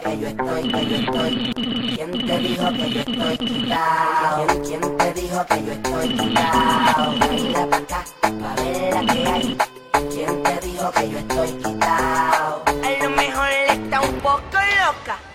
que yo estoy, que yo estoy? ¿Quién te dijo que yo estoy quitado? ¿Quién, te dijo que yo estoy quitado? Baila pa' acá, pa' ver la que hay. ¿Quién te dijo que yo estoy quitado? A lo mejor le está un poco loca.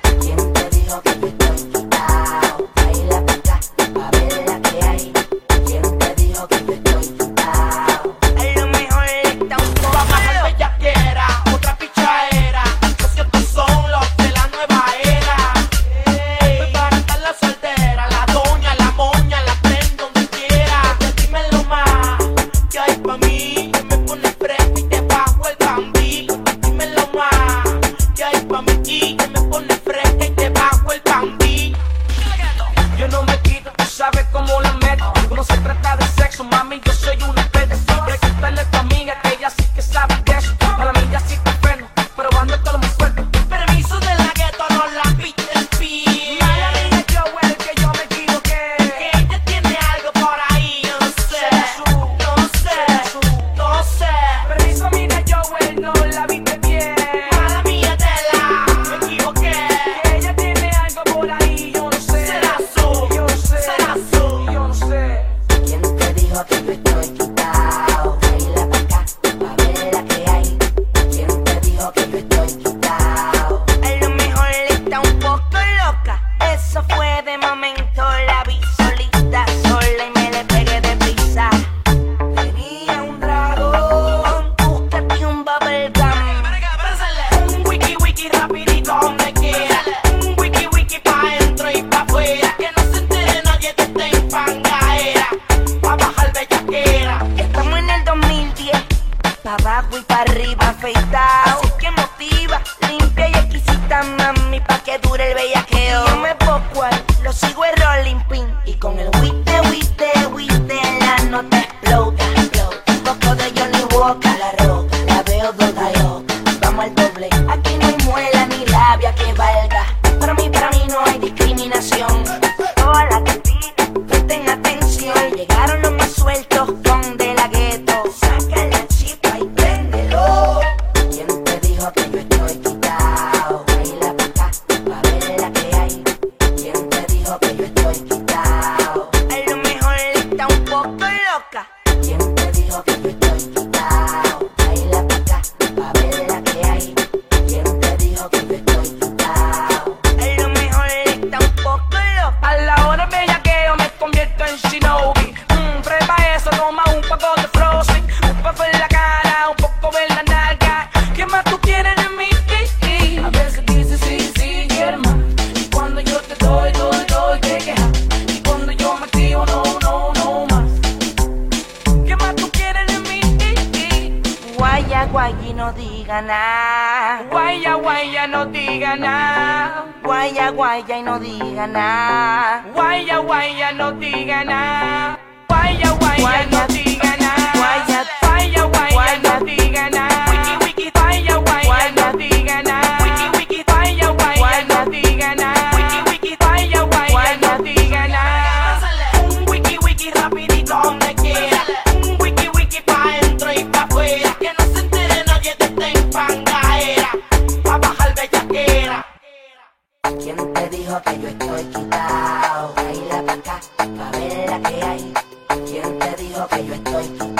abajo y para arriba afeitado. Así que motiva, limpia y exquisita, mami, pa' que dure el bellaqueo. Y yo me poco al, lo sigo el rolling pin. Y con el white, white, white, la nota explota, explota. Un poco de Johnny Walker, la roca, la veo toda yo. Vamos al doble, aquí no muela ni labia que valga. Para mí, para mí no hay discriminación. she know. guayi no diga nada. Guaya, guaya, no diga nada. Guaya, guaya y no diga nada. Guaya, guaya, no diga nada. Guaya, guaya, no diga me dijo que yo estoy quitado. Baila pa' acá, pa' ver la que hay. ¿Quién te dijo que yo estoy quitado?